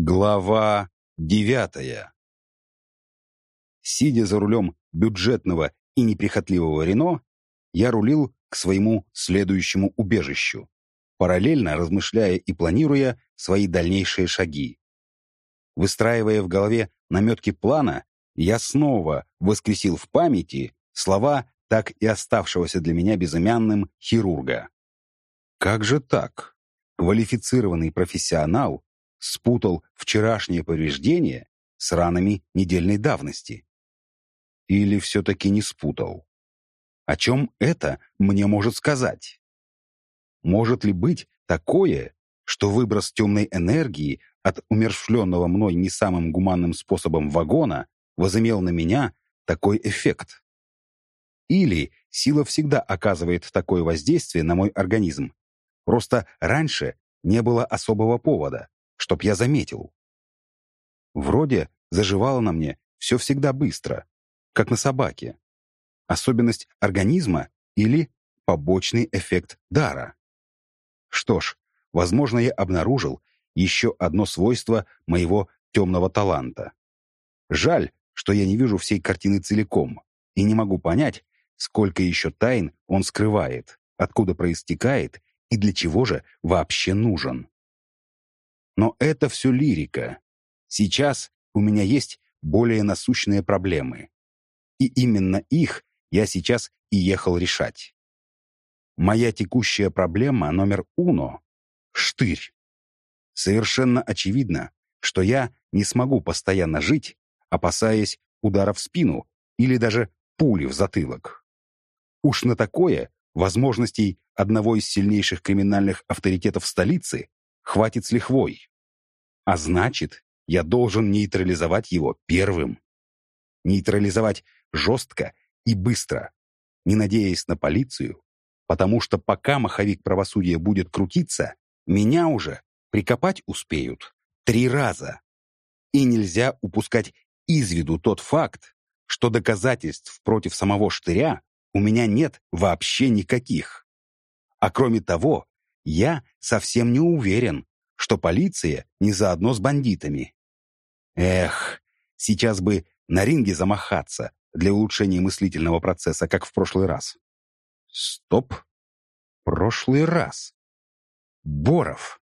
Глава девятая. Сидя за рулем бюджетного и неприхотливого Рено, я рулил к своему следующему убежищу, параллельно размышляя и планируя свои дальнейшие шаги. Выстраивая в голове наметки плана, я снова воскресил в памяти слова так и оставшегося для меня безымянным хирурга. Как же так? Квалифицированный профессионал спутал вчерашнее повреждение с ранами недельной давности. Или все-таки не спутал? О чем это мне может сказать? Может ли быть такое, что выброс темной энергии от умершленного мной не самым гуманным способом вагона возымел на меня такой эффект? Или сила всегда оказывает такое воздействие на мой организм? Просто раньше не было особого повода чтоб я заметил. Вроде заживало на мне все всегда быстро, как на собаке. Особенность организма или побочный эффект дара. Что ж, возможно, я обнаружил еще одно свойство моего темного таланта. Жаль, что я не вижу всей картины целиком и не могу понять, сколько еще тайн он скрывает, откуда проистекает и для чего же вообще нужен. Но это все лирика. Сейчас у меня есть более насущные проблемы. И именно их я сейчас и ехал решать. Моя текущая проблема номер уно — штырь. Совершенно очевидно, что я не смогу постоянно жить, опасаясь удара в спину или даже пули в затылок. Уж на такое возможностей одного из сильнейших криминальных авторитетов столицы хватит с лихвой. А значит, я должен нейтрализовать его первым. Нейтрализовать жестко и быстро, не надеясь на полицию, потому что пока маховик правосудия будет крутиться, меня уже прикопать успеют три раза. И нельзя упускать из виду тот факт, что доказательств против самого штыря у меня нет вообще никаких. А кроме того, я совсем не уверен, что полиция не заодно с бандитами. Эх, сейчас бы на ринге замахаться для улучшения мыслительного процесса, как в прошлый раз. Стоп. Прошлый раз. Боров.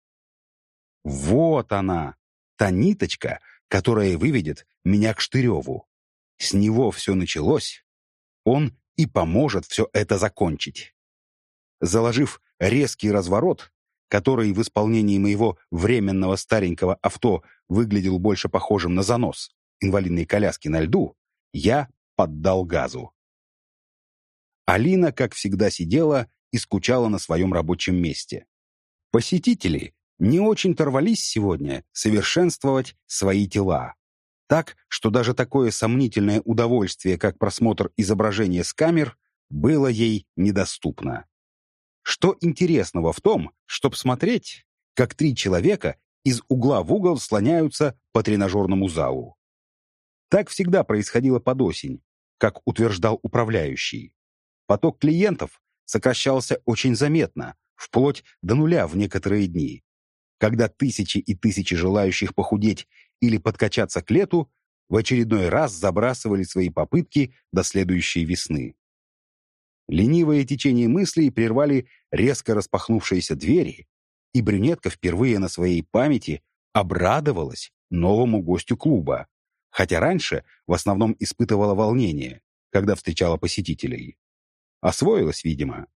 Вот она, та ниточка, которая выведет меня к Штыреву. С него все началось. Он и поможет все это закончить. Заложив резкий разворот, который в исполнении моего временного старенького авто выглядел больше похожим на занос инвалидной коляски на льду, я поддал газу. Алина, как всегда, сидела и скучала на своем рабочем месте. Посетители не очень-то рвались сегодня совершенствовать свои тела. Так, что даже такое сомнительное удовольствие, как просмотр изображения с камер, было ей недоступно. Что интересного в том, чтобы смотреть, как три человека из угла в угол слоняются по тренажерному залу? Так всегда происходило под осень, как утверждал управляющий. Поток клиентов сокращался очень заметно, вплоть до нуля в некоторые дни, когда тысячи и тысячи желающих похудеть или подкачаться к лету в очередной раз забрасывали свои попытки до следующей весны. Ленивое течение мыслей прервали резко распахнувшиеся двери, и брюнетка впервые на своей памяти обрадовалась новому гостю клуба, хотя раньше в основном испытывала волнение, когда встречала посетителей. Освоилась, видимо.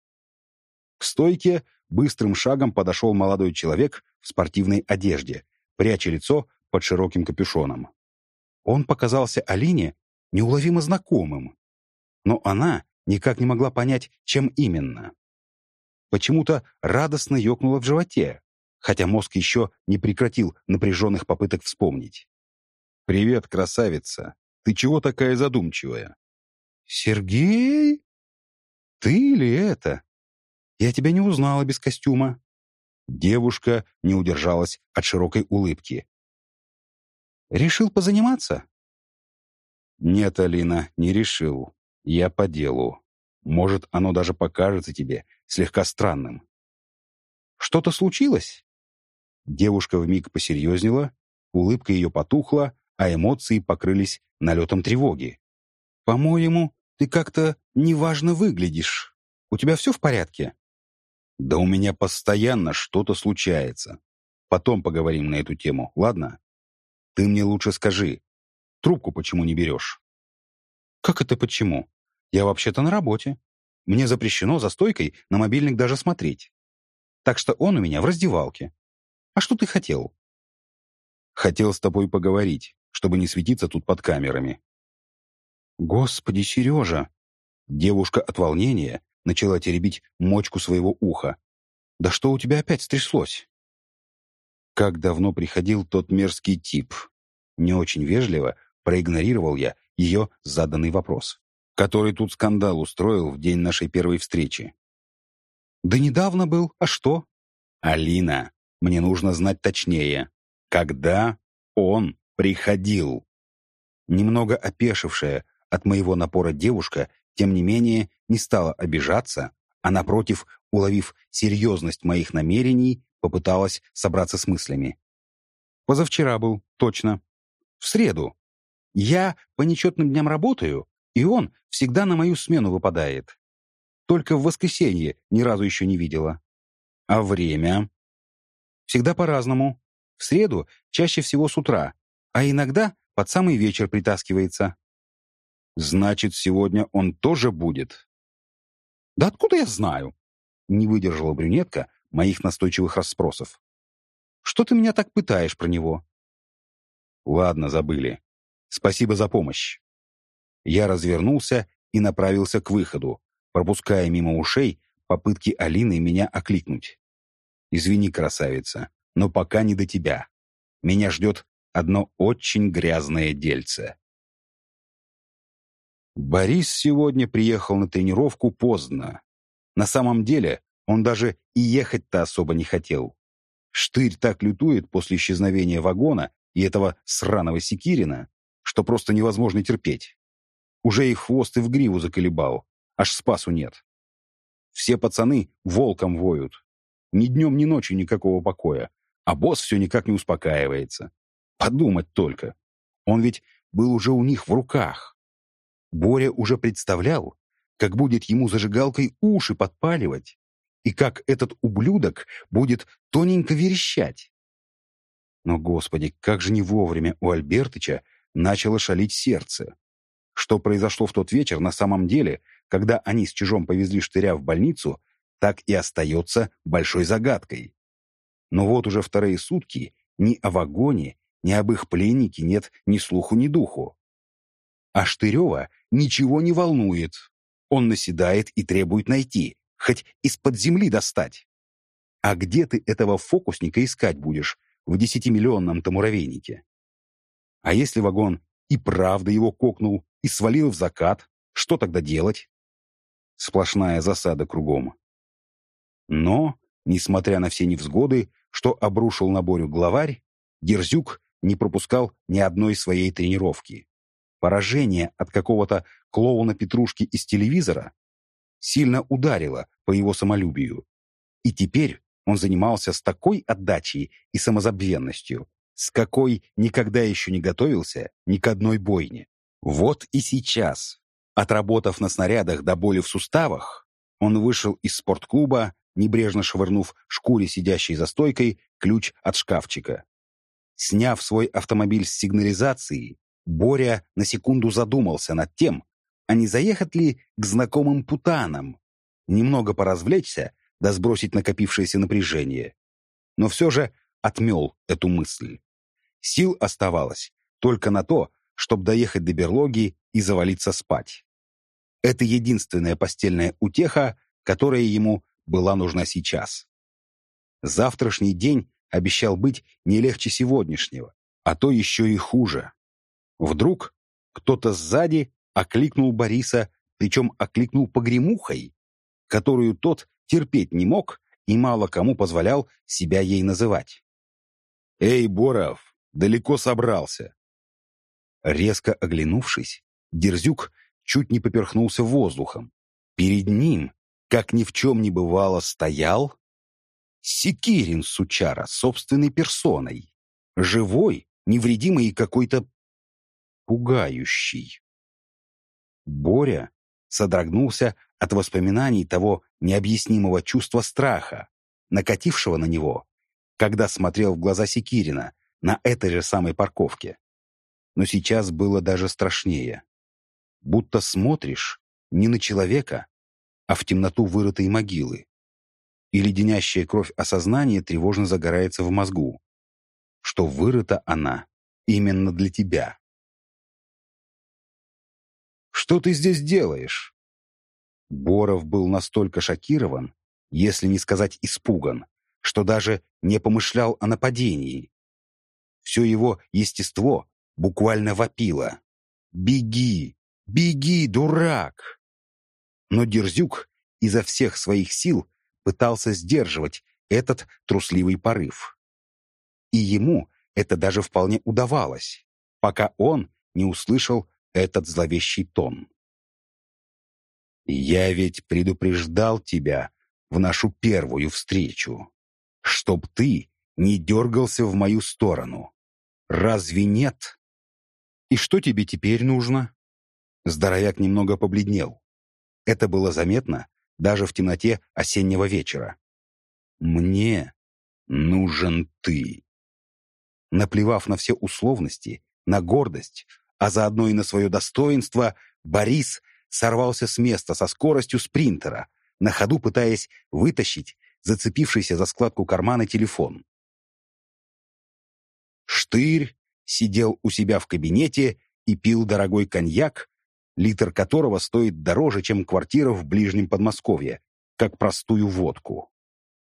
К стойке быстрым шагом подошел молодой человек в спортивной одежде, пряча лицо под широким капюшоном. Он показался Алине неуловимо знакомым, но она никак не могла понять, чем именно. Почему-то радостно ёкнуло в животе, хотя мозг еще не прекратил напряженных попыток вспомнить. «Привет, красавица! Ты чего такая задумчивая?» «Сергей? Ты ли это? Я тебя не узнала без костюма». Девушка не удержалась от широкой улыбки. «Решил позаниматься?» «Нет, Алина, не решил. Я по делу. Может, оно даже покажется тебе слегка странным. Что-то случилось? Девушка вмиг посерьезнела улыбка ее потухла, а эмоции покрылись налетом тревоги. «По-моему, ты как-то неважно выглядишь. У тебя все в порядке?» «Да у меня постоянно что-то случается. Потом поговорим на эту тему, ладно? Ты мне лучше скажи, трубку почему не берешь?» «Как это почему? Я вообще-то на работе. Мне запрещено за стойкой на мобильник даже смотреть. Так что он у меня в раздевалке. А что ты хотел?» «Хотел с тобой поговорить, чтобы не светиться тут под камерами». «Господи, Сережа!» Девушка от волнения начала теребить мочку своего уха. «Да что у тебя опять стряслось?» Как давно приходил тот мерзкий тип? Не очень вежливо проигнорировал я ее заданный вопрос, который тут скандал устроил в день нашей первой встречи. «Да недавно был. А что?» «Алина, мне нужно знать точнее. Когда он приходил?» Немного опешившая от моего напора девушка, тем не менее, не стала обижаться, а, напротив, уловив серьезность моих намерений, попыталась собраться с мыслями. «Позавчера был, точно. В среду. Я по нечетным дням работаю, и он всегда на мою смену выпадает. Только в воскресенье ни разу еще не видела. А время? Всегда по-разному. В среду чаще всего с утра, а иногда под самый вечер притаскивается. Значит, сегодня он тоже будет? Да откуда я знаю? Не выдержала брюнетка моих настойчивых расспросов. Что ты меня так пытаешь про него? Ладно, забыли. Спасибо за помощь. Я развернулся и направился к выходу, пропуская мимо ушей попытки Алины меня окликнуть. «Извини, красавица, но пока не до тебя. Меня ждет одно очень грязное дельце». Борис сегодня приехал на тренировку поздно. На самом деле он даже и ехать-то особо не хотел. Штырь так лютует после исчезновения вагона и этого сраного Секирина, что просто невозможно терпеть. Уже и хвост и в гриву заколебал, аж спасу нет. Все пацаны волком воют. Ни днем, ни ночью никакого покоя, а босс все никак не успокаивается. Подумать только. Он ведь был уже у них в руках. Боря уже представлял, как будет ему зажигалкой уши подпаливать, и как этот ублюдок будет тоненько верещать. Но, господи, как же не вовремя у Альбертыча начало шалить сердце. Что произошло в тот вечер на самом деле, когда они с Чижом повезли Штыря в больницу, так и остается большой загадкой. Но вот уже вторые сутки ни о вагоне, ни об их пленнике нет ни слуху, ни духу. А Штырева ничего не волнует. Он наседает и требует найти, хоть из-под земли достать. А где ты этого фокусника искать будешь в десятимиллионном-то муравейнике? А если вагон и правда его кокнул и свалил в закат, что тогда делать? Сплошная засада кругом. Но, несмотря на все невзгоды, что обрушил на Борю главарь, Дерзюк не пропускал ни одной своей тренировки. Поражение от какого-то клоуна Петрушки из телевизора сильно ударило по его самолюбию. И теперь он занимался с такой отдачей и самозабвенностью, с какой никогда еще не готовился ни к одной бойне. Вот и сейчас, отработав на снарядах до боли в суставах, он вышел из спортклуба, небрежно швырнув шкуре сидящей за стойкой ключ от шкафчика. Сняв свой автомобиль с сигнализацией, Боря на секунду задумался над тем, а не заехать ли к знакомым путанам, немного поразвлечься, да сбросить накопившееся напряжение. Но все же отмел эту мысль. Сил оставалось только на то, чтобы доехать до берлоги и завалиться спать. Это единственная постельная утеха, которая ему была нужна сейчас. Завтрашний день обещал быть не легче сегодняшнего, а то еще и хуже. Вдруг кто-то сзади окликнул Бориса, причем окликнул погремухой, которую тот терпеть не мог и мало кому позволял себя ей называть. «Эй, Боров, далеко собрался!» Резко оглянувшись, Дерзюк чуть не поперхнулся воздухом. Перед ним, как ни в чем не бывало, стоял Секирин Сучара собственной персоной. Живой, невредимый и какой-то пугающий. Боря содрогнулся от воспоминаний того необъяснимого чувства страха, накатившего на него, когда смотрел в глаза Секирина на этой же самой парковке. Но сейчас было даже страшнее. Будто смотришь не на человека, а в темноту вырытой могилы. И леденящая кровь осознания тревожно загорается в мозгу, что вырыта она именно для тебя. «Что ты здесь делаешь?» Боров был настолько шокирован, если не сказать испуган, что даже не помышлял о нападении. Все его естество буквально вопило. «Беги! Беги, дурак!» Но Дерзюк изо всех своих сил пытался сдерживать этот трусливый порыв. И ему это даже вполне удавалось, пока он не услышал этот зловещий тон. «Я ведь предупреждал тебя в нашу первую встречу, чтоб ты не дергался в мою сторону. Разве нет?» «И что тебе теперь нужно?» Здоровяк немного побледнел. Это было заметно даже в темноте осеннего вечера. «Мне нужен ты». Наплевав на все условности, на гордость, а заодно и на свое достоинство, Борис сорвался с места со скоростью спринтера, на ходу пытаясь вытащить зацепившийся за складку кармана телефон. Штырь сидел у себя в кабинете и пил дорогой коньяк, литр которого стоит дороже, чем квартира в ближнем Подмосковье, как простую водку.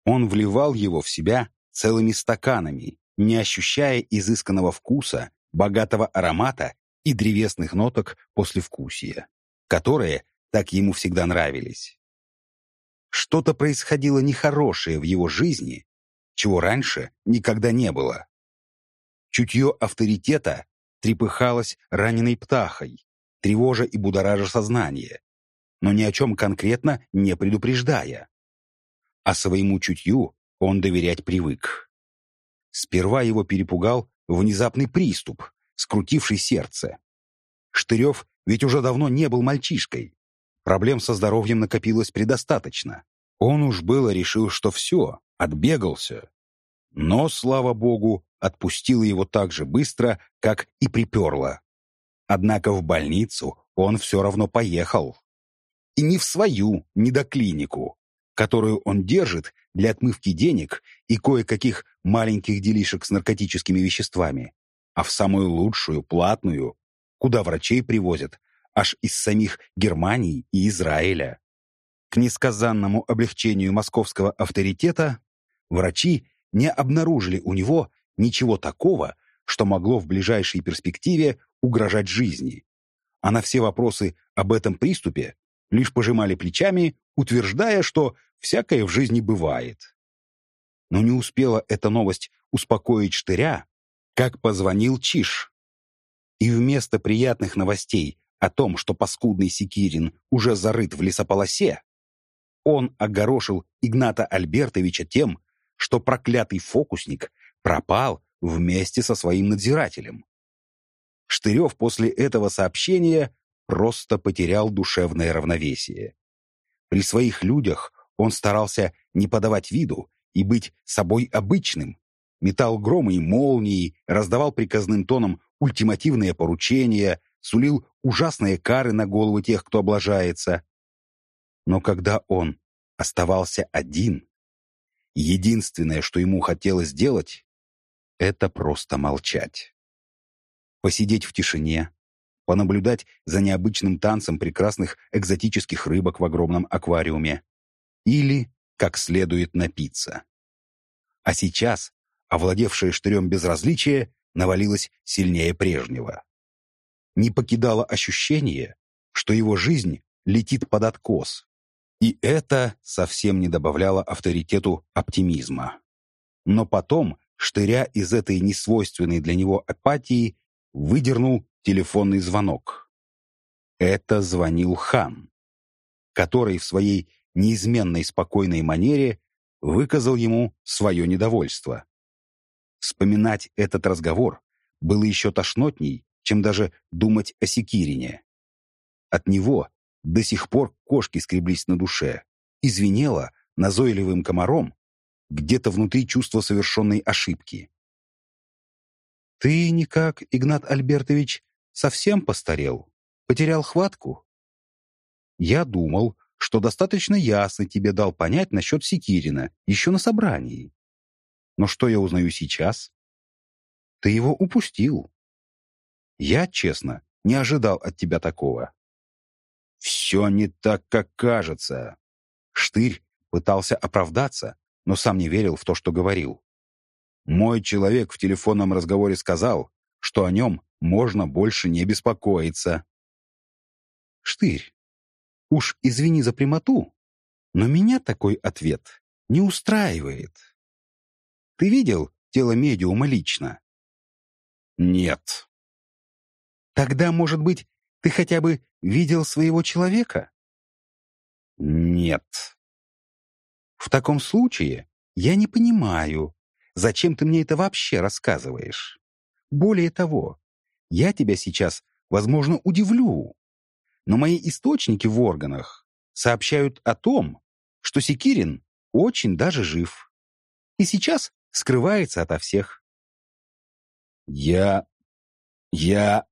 Он вливал его в себя целыми стаканами, не ощущая изысканного вкуса, богатого аромата и древесных ноток послевкусия, которые так ему всегда нравились. Что-то происходило нехорошее в его жизни, чего раньше никогда не было. Чутье авторитета трепыхалось раненой птахой, тревожа и будоража сознание, но ни о чем конкретно не предупреждая. А своему чутью он доверять привык. Сперва его перепугал внезапный приступ, скрутивший сердце. Штырев ведь уже давно не был мальчишкой. Проблем со здоровьем накопилось предостаточно. Он уж было решил, что все, отбегался. Но, слава богу, отпустила его так же быстро, как и приперла. Однако в больницу он все равно поехал. И не в свою недоклинику, которую он держит для отмывки денег и кое-каких маленьких делишек с наркотическими веществами, а в самую лучшую, платную, куда врачей привозят аж из самих Германии и Израиля. К несказанному облегчению московского авторитета врачи не обнаружили у него ничего такого, что могло в ближайшей перспективе угрожать жизни. А на все вопросы об этом приступе лишь пожимали плечами, утверждая, что всякое в жизни бывает. Но не успела эта новость успокоить Штыря, как позвонил Чиш. И вместо приятных новостей о том, что паскудный Секирин уже зарыт в лесополосе, он огорошил Игната Альбертовича тем, что проклятый фокусник пропал вместе со своим надзирателем. Штырев после этого сообщения просто потерял душевное равновесие. При своих людях он старался не подавать виду и быть собой обычным, метал громы и молнии, раздавал приказным тоном ультимативные поручения, сулил ужасные кары на головы тех, кто облажается. Но когда он оставался один, единственное, что ему хотелось сделать, это просто молчать. Посидеть в тишине, понаблюдать за необычным танцем прекрасных экзотических рыбок в огромном аквариуме или как следует напиться. А сейчас овладевшее штырем безразличие навалилось сильнее прежнего. Не покидало ощущение, что его жизнь летит под откос, и это совсем не добавляло авторитету оптимизма. Но потом штыря из этой несвойственной для него апатии выдернул телефонный звонок. Это звонил хан, который в своей неизменной спокойной манере выказал ему свое недовольство. Вспоминать этот разговор было еще тошнотней, чем даже думать о Секирине. От него до сих пор кошки скреблись на душе, извинело назойливым комаром где-то внутри чувство совершенной ошибки. «Ты никак, Игнат Альбертович, совсем постарел? Потерял хватку?» «Я думал, что достаточно ясно тебе дал понять насчет Секирина еще на собрании. Но что я узнаю сейчас? Ты его упустил. Я, честно, не ожидал от тебя такого. Все не так, как кажется. Штырь пытался оправдаться, но сам не верил в то, что говорил. Мой человек в телефонном разговоре сказал, что о нем можно больше не беспокоиться. Штырь, уж извини за прямоту, но меня такой ответ не устраивает. Ты видел тело медиума лично? Нет. Тогда, может быть, ты хотя бы видел своего человека? Нет. В таком случае я не понимаю, зачем ты мне это вообще рассказываешь. Более того, я тебя сейчас, возможно, удивлю. Но мои источники в органах сообщают о том, что Секирин очень даже жив. И сейчас скрывается ото всех. Я... я...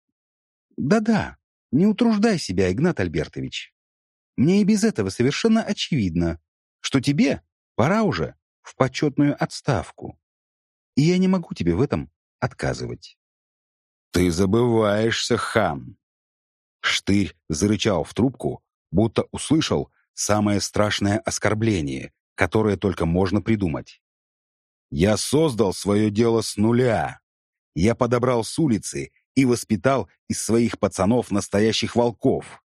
Да-да, не утруждай себя, Игнат Альбертович. Мне и без этого совершенно очевидно, что тебе пора уже в почетную отставку. И я не могу тебе в этом отказывать. «Ты забываешься, хан!» Штырь зарычал в трубку, будто услышал самое страшное оскорбление, которое только можно придумать. «Я создал свое дело с нуля. Я подобрал с улицы и воспитал из своих пацанов настоящих волков.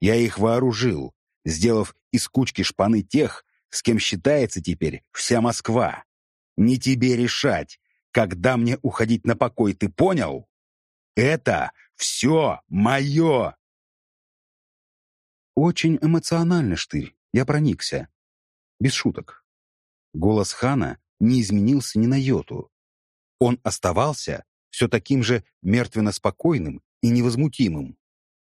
Я их вооружил, сделав из кучки шпаны тех, с кем считается теперь вся Москва. Не тебе решать, когда мне уходить на покой, ты понял? Это все мое!» Очень эмоционально, Штырь, я проникся. Без шуток. Голос хана не изменился ни на йоту. Он оставался все таким же мертвенно-спокойным и невозмутимым.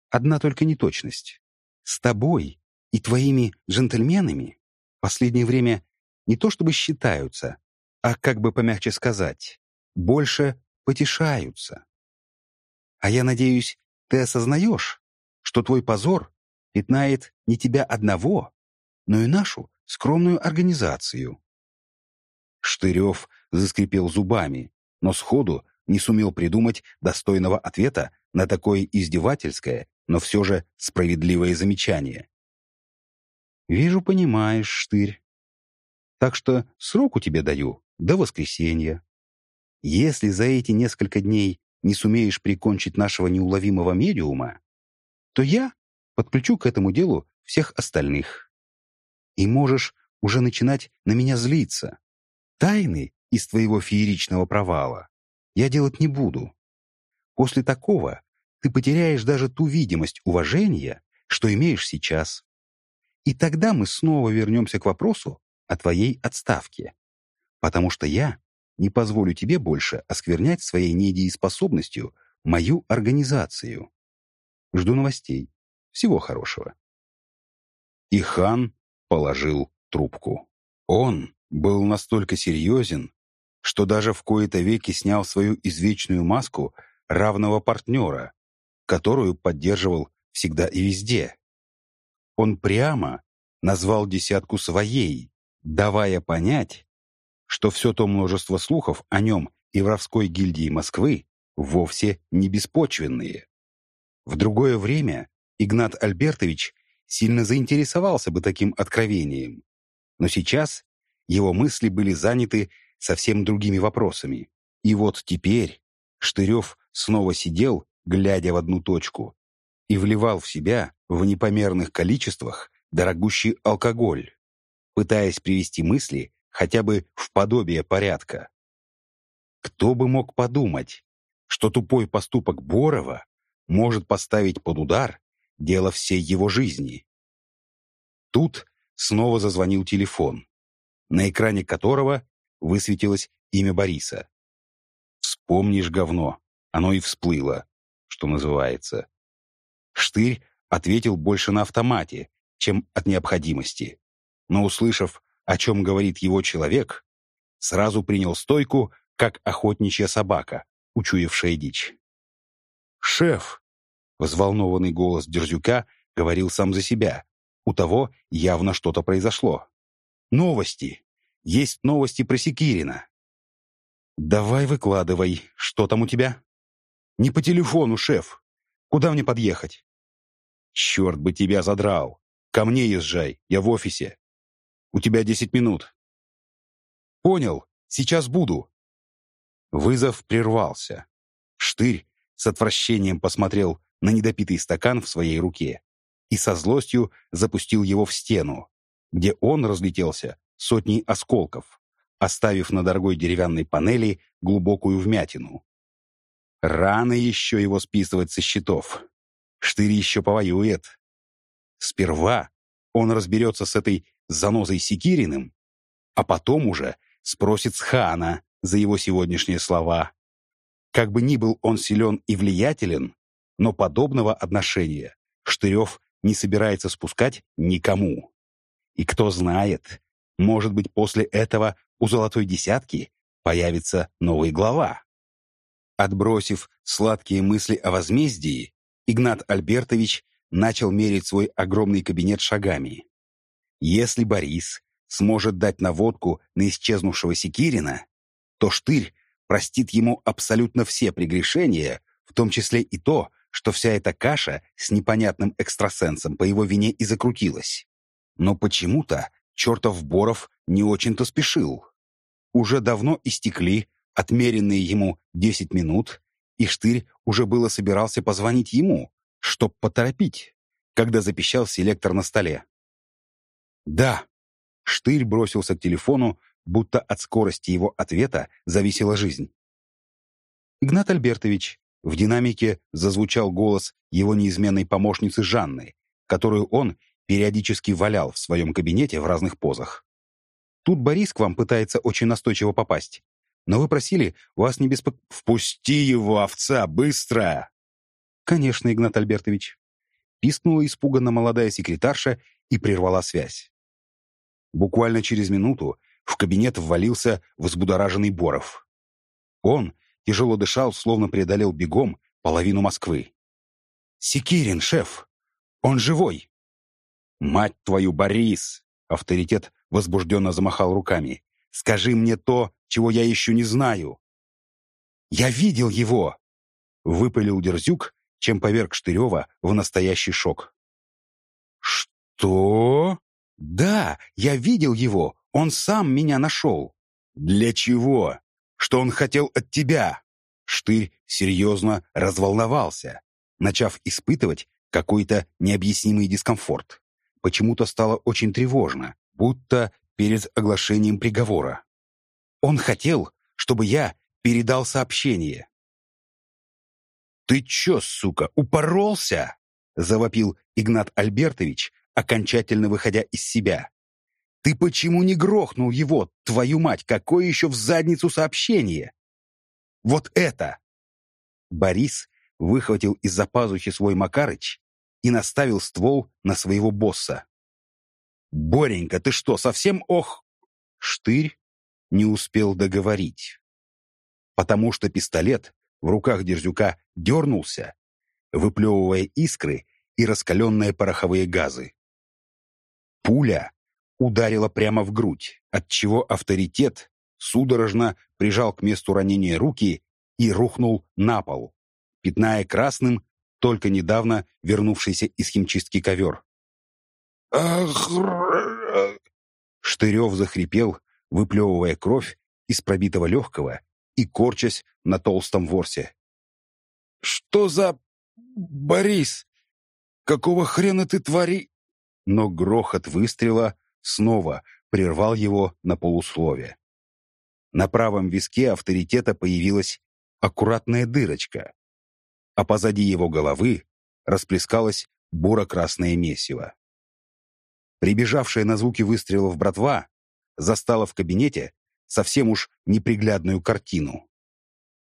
Одна только неточность. С тобой и твоими джентльменами последнее время не то чтобы считаются, а, как бы помягче сказать, больше потешаются. А я надеюсь, ты осознаешь, что твой позор пятнает не тебя одного, но и нашу скромную организацию. Штырев заскрипел зубами, но сходу не сумел придумать достойного ответа на такое издевательское, но все же справедливое замечание. «Вижу, понимаешь, Штырь. Так что сроку тебе даю до воскресенья. Если за эти несколько дней не сумеешь прикончить нашего неуловимого медиума, то я подключу к этому делу всех остальных. И можешь уже начинать на меня злиться. Тайны из твоего фееричного провала я делать не буду. После такого ты потеряешь даже ту видимость уважения, что имеешь сейчас. И тогда мы снова вернемся к вопросу о твоей отставке. Потому что я не позволю тебе больше осквернять своей недееспособностью мою организацию. Жду новостей. Всего хорошего. И хан положил трубку. Он был настолько серьезен, что даже в кои-то веки снял свою извечную маску равного партнера, которую поддерживал всегда и везде. Он прямо назвал десятку своей, давая понять, что все то множество слухов о нем и воровской гильдии Москвы вовсе не беспочвенные. В другое время Игнат Альбертович сильно заинтересовался бы таким откровением, но сейчас его мысли были заняты совсем другими вопросами. И вот теперь Штырев снова сидел, глядя в одну точку, и вливал в себя в непомерных количествах дорогущий алкоголь, пытаясь привести мысли хотя бы в подобие порядка. Кто бы мог подумать, что тупой поступок Борова может поставить под удар дело всей его жизни? Тут снова зазвонил телефон, на экране которого высветилось имя Бориса. «Вспомнишь говно», оно и всплыло, что называется. Штырь ответил больше на автомате, чем от необходимости. Но, услышав, о чем говорит его человек, сразу принял стойку, как охотничья собака, учуявшая дичь. «Шеф!» — взволнованный голос Дерзюка говорил сам за себя. У того явно что-то произошло. «Новости! Есть новости про Секирина!» «Давай выкладывай, что там у тебя?» «Не по телефону, шеф. Куда мне подъехать?» «Черт бы тебя задрал! Ко мне езжай, я в офисе. У тебя десять минут». «Понял, сейчас буду». Вызов прервался. Штырь с отвращением посмотрел на недопитый стакан в своей руке и со злостью запустил его в стену, где он разлетелся сотней осколков, оставив на дорогой деревянной панели глубокую вмятину. Рано еще его списывать со счетов. Штырь еще повоюет. Сперва он разберется с этой занозой Секириным, а потом уже спросит с хана за его сегодняшние слова. Как бы ни был он силен и влиятелен, но подобного отношения Штырев не собирается спускать никому. И кто знает, может быть, после этого у «Золотой десятки» появится новый глава. Отбросив сладкие мысли о возмездии, Игнат Альбертович начал мерить свой огромный кабинет шагами. Если Борис сможет дать наводку на исчезнувшего Секирина, то Штырь простит ему абсолютно все прегрешения, в том числе и то, что вся эта каша с непонятным экстрасенсом по его вине и закрутилась. Но почему-то чертов Боров не очень-то спешил. Уже давно истекли отмеренные ему 10 минут, и Штырь уже было собирался позвонить ему, чтоб поторопить, когда запищал селектор на столе. «Да!» Штырь бросился к телефону, будто от скорости его ответа зависела жизнь. «Игнат Альбертович», в динамике зазвучал голос его неизменной помощницы Жанны, которую он периодически валял в своем кабинете в разных позах. «Тут Борис к вам пытается очень настойчиво попасть. Но вы просили вас не беспок... «Впусти его, овца, быстро!» «Конечно, Игнат Альбертович». Пискнула испуганно молодая секретарша и прервала связь. Буквально через минуту в кабинет ввалился взбудораженный Боров. Он тяжело дышал, словно преодолел бегом половину Москвы. «Секирин, шеф! Он живой!» «Мать твою, Борис!» Авторитет возбужденно замахал руками. «Скажи мне то, чего я еще не знаю». «Я видел его!» — выпалил Дерзюк, чем поверг Штырева в настоящий шок. «Что?» «Да, я видел его. Он сам меня нашел». «Для чего? Что он хотел от тебя?» Штырь серьезно разволновался, начав испытывать какой-то необъяснимый дискомфорт. Почему-то стало очень тревожно, будто перед оглашением приговора. Он хотел, чтобы я передал сообщение. «Ты чё, сука, упоролся?» — завопил Игнат Альбертович, окончательно выходя из себя. «Ты почему не грохнул его, твою мать, какое еще в задницу сообщение?» «Вот это!» Борис выхватил из-за пазухи свой Макарыч и наставил ствол на своего босса. «Боренька, ты что, совсем ох...» Штырь не успел договорить. Потому что пистолет в руках Дерзюка дернулся, выплевывая искры и раскаленные пороховые газы. Пуля ударила прямо в грудь, отчего авторитет судорожно прижал к месту ранения руки и рухнул на пол, пятная красным только недавно вернувшийся из химчистки ковер. Штырев захрипел, выплевывая кровь из пробитого легкого и корчась на толстом ворсе. «Что за... Борис? Какого хрена ты твори...» Но грохот выстрела снова прервал его на полуслове. На правом виске авторитета появилась аккуратная дырочка, а позади его головы расплескалось буро-красное месиво. Прибежавшая на звуки выстрелов братва застала в кабинете совсем уж неприглядную картину.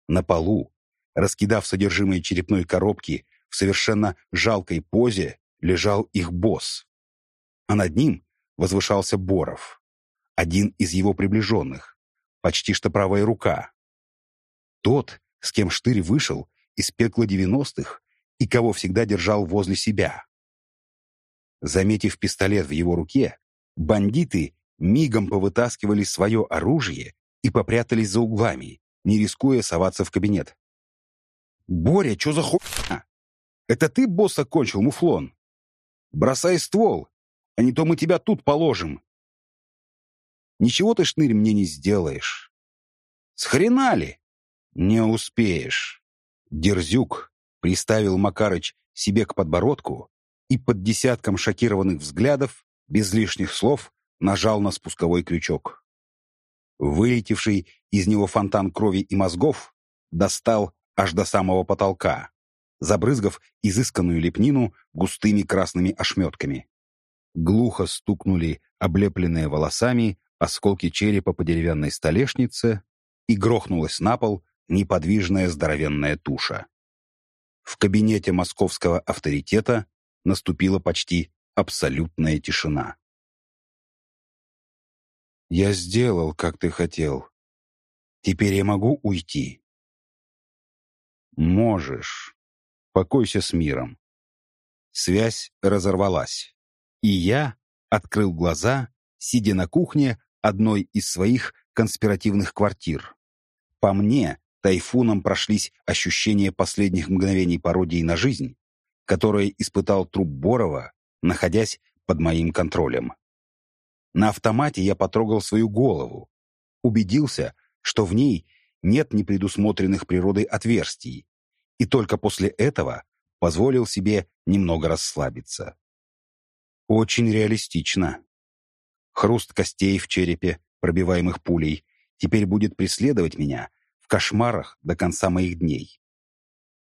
На полу, раскидав содержимое черепной коробки в совершенно жалкой позе, лежал их босс. А над ним возвышался Боров, один из его приближенных, почти что правая рука. Тот, с кем Штырь вышел из пекла девяностых и кого всегда держал возле себя. Заметив пистолет в его руке, бандиты мигом повытаскивали свое оружие и попрятались за углами, не рискуя соваться в кабинет. «Боря, что за хуйня? Это ты босса кончил, муфлон? Бросай ствол, а не то мы тебя тут положим». «Ничего ты, шнырь, мне не сделаешь». «Схрена «Не успеешь». Дерзюк приставил Макарыч себе к подбородку и под десятком шокированных взглядов, без лишних слов, нажал на спусковой крючок. Вылетевший из него фонтан крови и мозгов достал аж до самого потолка, забрызгав изысканную лепнину густыми красными ошметками. Глухо стукнули облепленные волосами осколки черепа по деревянной столешнице и грохнулась на пол неподвижная здоровенная туша. В кабинете московского авторитета наступила почти абсолютная тишина. «Я сделал, как ты хотел. Теперь я могу уйти?» «Можешь. Покойся с миром». Связь разорвалась, и я открыл глаза, сидя на кухне одной из своих конспиративных квартир. По мне, тайфуном прошлись ощущения последних мгновений пародии на жизнь, которые испытал труп Борова, находясь под моим контролем. На автомате я потрогал свою голову, убедился, что в ней нет непредусмотренных природой отверстий, и только после этого позволил себе немного расслабиться. Очень реалистично. Хруст костей в черепе, пробиваемых пулей, теперь будет преследовать меня кошмарах до конца моих дней.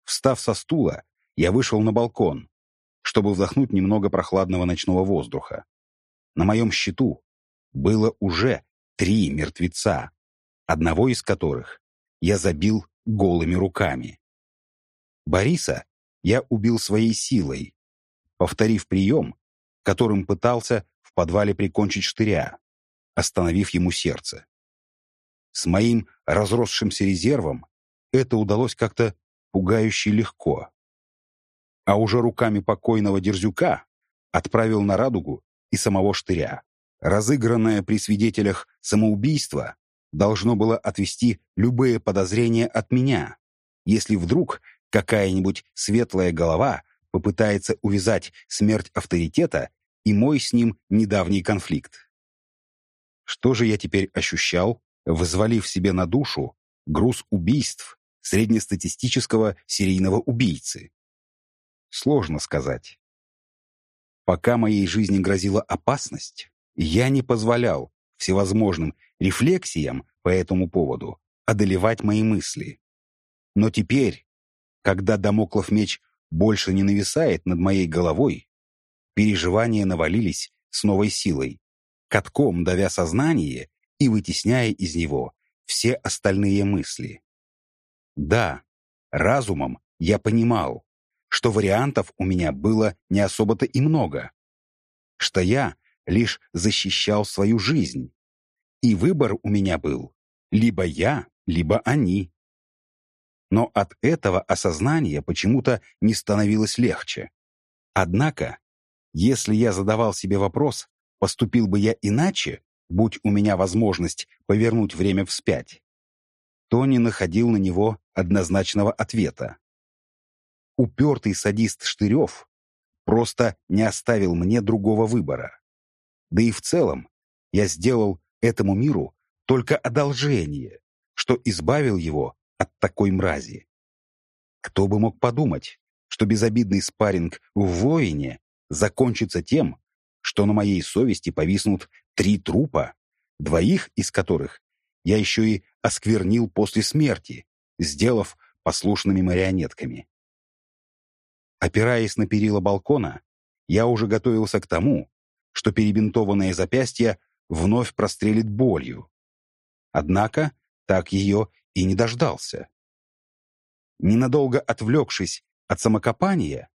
Встав со стула, я вышел на балкон, чтобы вдохнуть немного прохладного ночного воздуха. На моем счету было уже три мертвеца, одного из которых я забил голыми руками. Бориса я убил своей силой, повторив прием, которым пытался в подвале прикончить штыря, остановив ему сердце. С моим разросшимся резервом это удалось как-то пугающе легко. А уже руками покойного Дерзюка отправил на радугу и самого штыря. Разыгранное при свидетелях самоубийство должно было отвести любые подозрения от меня, если вдруг какая-нибудь светлая голова попытается увязать смерть авторитета и мой с ним недавний конфликт. Что же я теперь ощущал? Взвалив себе на душу груз убийств среднестатистического серийного убийцы? Сложно сказать. Пока моей жизни грозила опасность, я не позволял всевозможным рефлексиям по этому поводу одолевать мои мысли. Но теперь, когда домоклов меч больше не нависает над моей головой, переживания навалились с новой силой, катком давя сознание и вытесняя из него все остальные мысли. Да, разумом я понимал, что вариантов у меня было не особо-то и много, что я лишь защищал свою жизнь, и выбор у меня был либо я, либо они. Но от этого осознания почему-то не становилось легче. Однако, если я задавал себе вопрос, поступил бы я иначе, будь у меня возможность повернуть время вспять, то не находил на него однозначного ответа. Упертый садист Штырев просто не оставил мне другого выбора. Да и в целом я сделал этому миру только одолжение, что избавил его от такой мрази. Кто бы мог подумать, что безобидный спарринг в воине закончится тем, что на моей совести повиснут три трупа, двоих из которых я еще и осквернил после смерти, сделав послушными марионетками. Опираясь на перила балкона, я уже готовился к тому, что перебинтованное запястье вновь прострелит болью. Однако так ее и не дождался. Ненадолго отвлекшись от самокопания,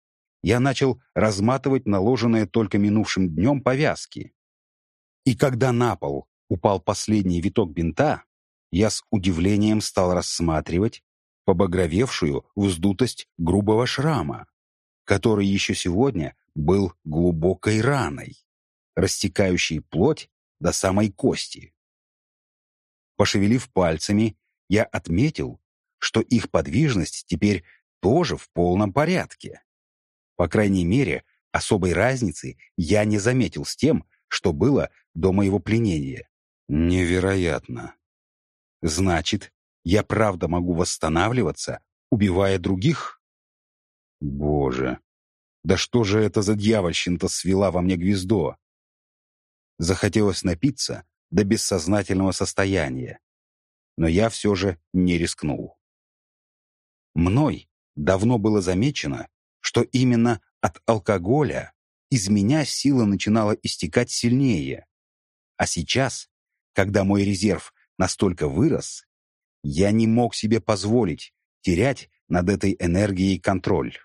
я начал разматывать наложенные только минувшим днем повязки. И когда на пол упал последний виток бинта, я с удивлением стал рассматривать побагровевшую вздутость грубого шрама, который еще сегодня был глубокой раной, растекающей плоть до самой кости. Пошевелив пальцами, я отметил, что их подвижность теперь тоже в полном порядке. По крайней мере, особой разницы я не заметил с тем, что было до моего пленения. Невероятно. Значит, я правда могу восстанавливаться, убивая других? Боже, да что же это за дьявольщина-то свела во мне гнездо? Захотелось напиться до бессознательного состояния, но я все же не рискнул. Мной давно было замечено, что именно от алкоголя из меня сила начинала истекать сильнее. А сейчас, когда мой резерв настолько вырос, я не мог себе позволить терять над этой энергией контроль.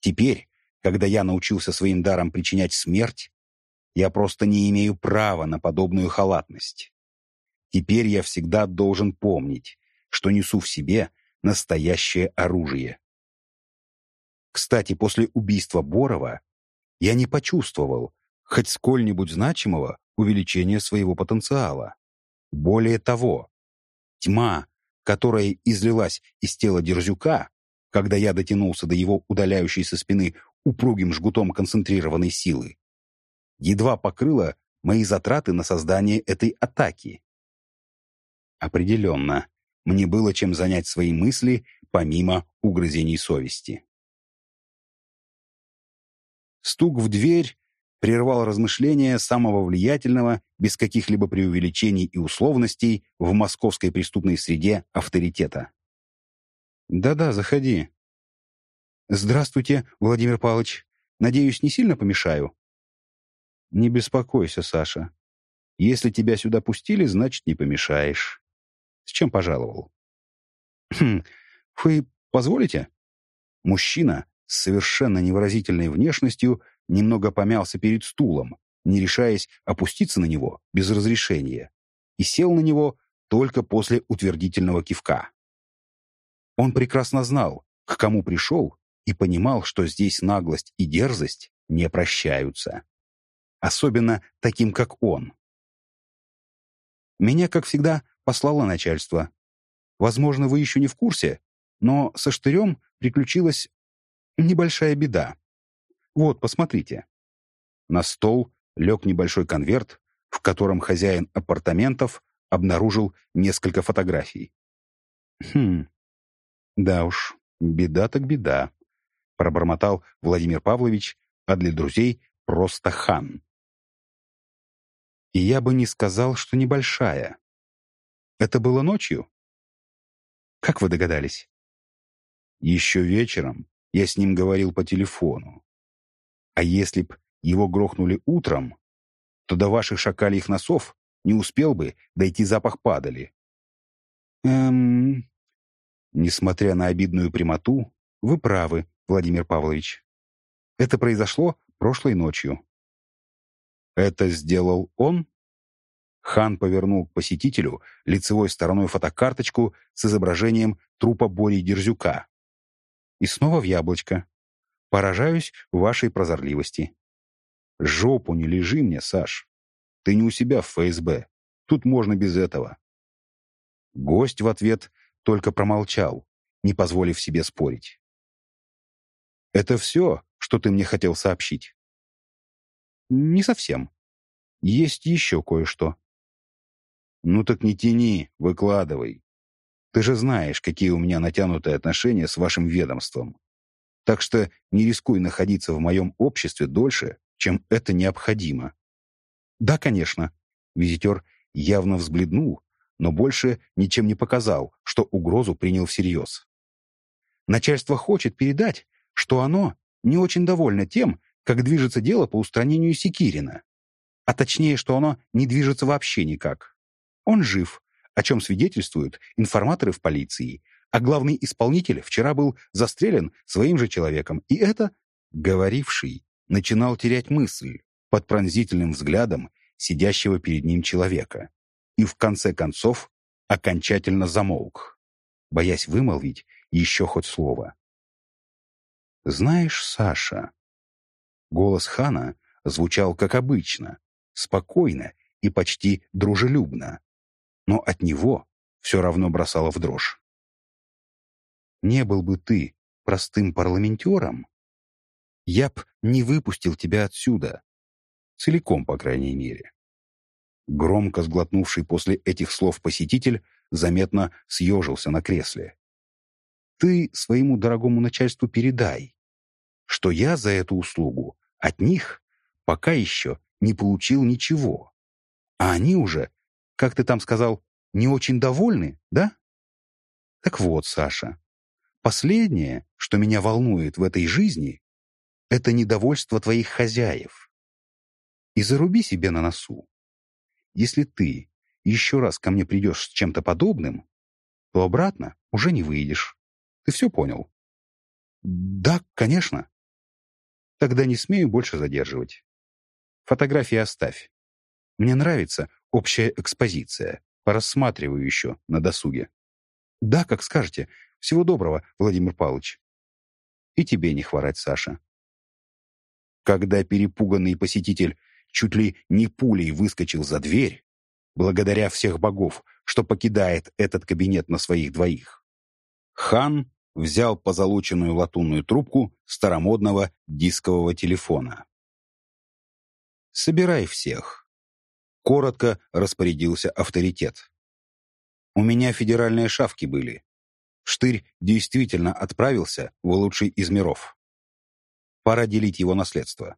Теперь, когда я научился своим даром причинять смерть, я просто не имею права на подобную халатность. Теперь я всегда должен помнить, что несу в себе настоящее оружие. Кстати, после убийства Борова я не почувствовал хоть сколь-нибудь значимого увеличения своего потенциала. Более того, тьма, которая излилась из тела Дерзюка, когда я дотянулся до его удаляющейся спины упругим жгутом концентрированной силы, едва покрыла мои затраты на создание этой атаки. Определенно, мне было чем занять свои мысли, помимо угрызений совести. Стук в дверь прервал размышления самого влиятельного, без каких-либо преувеличений и условностей, в московской преступной среде авторитета. «Да-да, заходи». «Здравствуйте, Владимир Павлович. Надеюсь, не сильно помешаю?» «Не беспокойся, Саша. Если тебя сюда пустили, значит, не помешаешь. С чем пожаловал?» «Хм, вы позволите?» Мужчина с совершенно невыразительной внешностью немного помялся перед стулом, не решаясь опуститься на него без разрешения, и сел на него только после утвердительного кивка. Он прекрасно знал, к кому пришел, и понимал, что здесь наглость и дерзость не прощаются. Особенно таким, как он. Меня, как всегда, послало начальство. Возможно, вы еще не в курсе, но со штырем приключилась небольшая беда. Вот, посмотрите. На стол лег небольшой конверт, в котором хозяин апартаментов обнаружил несколько фотографий. «Хм, да уж, беда так беда», — пробормотал Владимир Павлович, а для друзей просто хан. И я бы не сказал, что небольшая. Это было ночью? Как вы догадались? Еще вечером я с ним говорил по телефону. А если б его грохнули утром, то до ваших шакальих носов не успел бы дойти запах падали. Эм... Несмотря на обидную прямоту, вы правы, Владимир Павлович. Это произошло прошлой ночью. Это сделал он? Хан повернул к посетителю лицевой стороной фотокарточку с изображением трупа Бори Дерзюка. И снова в яблочко. Поражаюсь вашей прозорливости. Жопу не лежи мне, Саш. Ты не у себя в ФСБ. Тут можно без этого. Гость в ответ только промолчал, не позволив себе спорить. «Это все, что ты мне хотел сообщить?» «Не совсем. Есть еще кое-что». «Ну так не тяни, выкладывай. Ты же знаешь, какие у меня натянутые отношения с вашим ведомством. Так что не рискуй находиться в моем обществе дольше, чем это необходимо. Да, конечно. Визитер явно взбледнул, но больше ничем не показал, что угрозу принял всерьез. Начальство хочет передать, что оно не очень довольно тем, как движется дело по устранению Секирина. А точнее, что оно не движется вообще никак. Он жив, о чем свидетельствуют информаторы в полиции, а главный исполнитель вчера был застрелен своим же человеком, и это, говоривший, начинал терять мысль под пронзительным взглядом сидящего перед ним человека, и в конце концов окончательно замолк, боясь вымолвить еще хоть слово. «Знаешь, Саша...» Голос Хана звучал как обычно, спокойно и почти дружелюбно, но от него все равно бросало в дрожь. «Не был бы ты простым парламентером, я б не выпустил тебя отсюда. Целиком, по крайней мере». Громко сглотнувший после этих слов посетитель заметно съежился на кресле. «Ты своему дорогому начальству передай, что я за эту услугу от них пока еще не получил ничего. А они уже, как ты там сказал, не очень довольны, да? Так вот, Саша, последнее, что меня волнует в этой жизни, это недовольство твоих хозяев. И заруби себе на носу. Если ты еще раз ко мне придешь с чем-то подобным, то обратно уже не выйдешь. Ты все понял? Да, конечно. Тогда не смею больше задерживать. Фотографии оставь. Мне нравится общая экспозиция. Порассматриваю еще на досуге. Да, как скажете. Всего доброго, Владимир Павлович. И тебе не хворать, Саша. Когда перепуганный посетитель чуть ли не пулей выскочил за дверь, благодаря всех богов, что покидает этот кабинет на своих двоих, хан взял позолоченную латунную трубку старомодного дискового телефона. «Собирай всех», — коротко распорядился авторитет. «У меня федеральные шавки были. Штырь действительно отправился в лучший из миров. Пора делить его наследство.